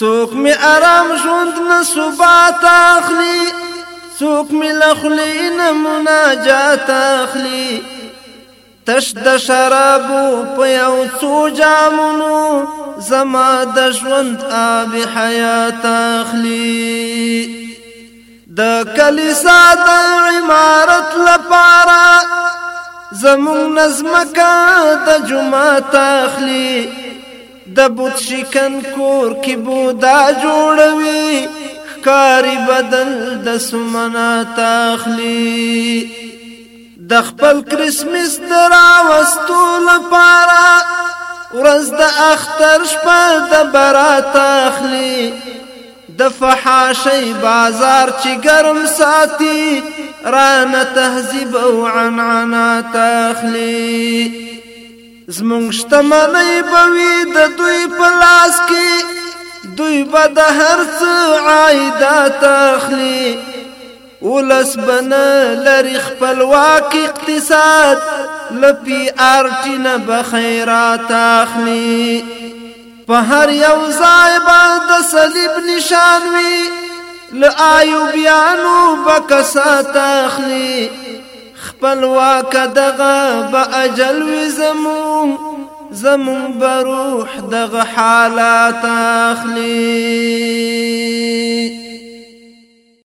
څوک می آرام ژوند نه سبات اخلي څوک می لخلی نه مناجات اخلي تش د شرابو په یو څو جامونو زما د ژوند آب حیات اخلي د کلیسا د عمارت لپاره زمون نظمکا د جمعه تخلی د بوت شکن کور کې بودا جوړوي کاری بدل د سمنا تاخلی د خپل کرسمس دراوستو لپاره ورځ د اختر شپه د برا تاخلی د فحاشي بازار چې ګرم ساتي رانه تهذیب او عنعنا تاخلی زمونږ شتمنۍ بوي د دوی په لاس کې دوی به د هر څه عایدات اخلي ولس بنه لري خپلواک اقتصاد لپی آرټی نه به خیرات اخلي په هر یو ځای به د صلیب نشان وي له ایوبیانو به کسات اخلي خپلواک دغه به اجل وزمو زمون بروح دغه حالات اخلي